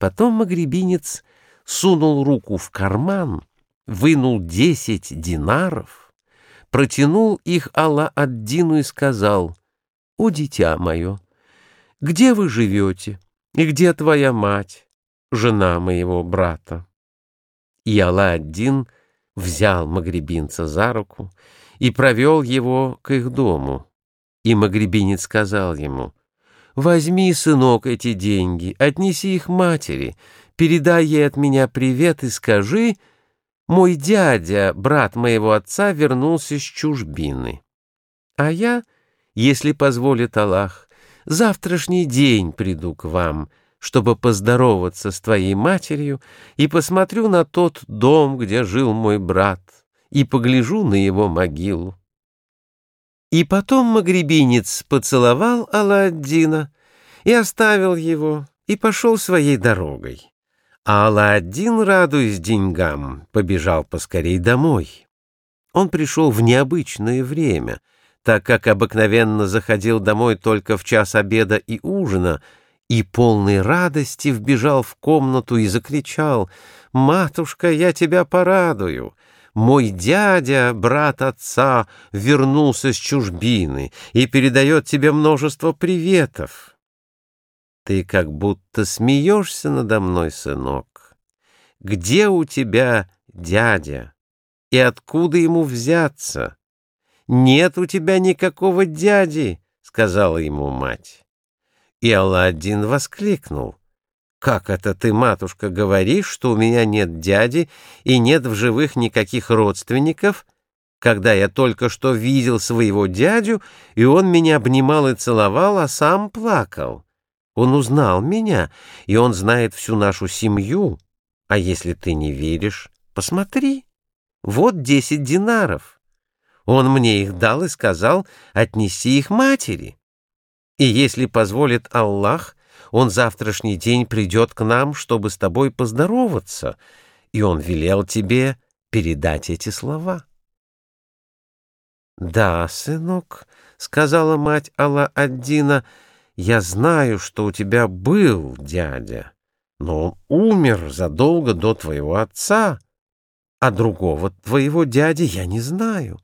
Потом магребинец сунул руку в карман, вынул десять динаров, протянул их Алла-ад-Дину и сказал, «О, дитя мое, где вы живете и где твоя мать, жена моего брата?» И Алла-ад-Дин взял магребинца за руку и провел его к их дому. И магребинец сказал ему, «Возьми, сынок, эти деньги, отнеси их матери, передай ей от меня привет и скажи, мой дядя, брат моего отца, вернулся с чужбины. А я, если позволит Аллах, завтрашний день приду к вам, чтобы поздороваться с твоей матерью и посмотрю на тот дом, где жил мой брат, и погляжу на его могилу. И потом магребинец поцеловал Алладдина и оставил его, и пошел своей дорогой. А Алладдин, радуясь деньгам, побежал поскорей домой. Он пришел в необычное время, так как обыкновенно заходил домой только в час обеда и ужина, и полной радости вбежал в комнату и закричал «Матушка, я тебя порадую!» Мой дядя, брат отца, вернулся с чужбины и передает тебе множество приветов. Ты как будто смеешься надо мной, сынок. Где у тебя дядя? И откуда ему взяться? Нет у тебя никакого дяди, — сказала ему мать. И Алладин воскликнул. «Как это ты, матушка, говоришь, что у меня нет дяди и нет в живых никаких родственников, когда я только что видел своего дядю, и он меня обнимал и целовал, а сам плакал? Он узнал меня, и он знает всю нашу семью. А если ты не веришь, посмотри, вот десять динаров. Он мне их дал и сказал, отнеси их матери. И если позволит Аллах, он завтрашний день придет к нам, чтобы с тобой поздороваться, и он велел тебе передать эти слова. «Да, сынок», — сказала мать Алла-Аддина, — «я знаю, что у тебя был дядя, но он умер задолго до твоего отца, а другого твоего дяди я не знаю».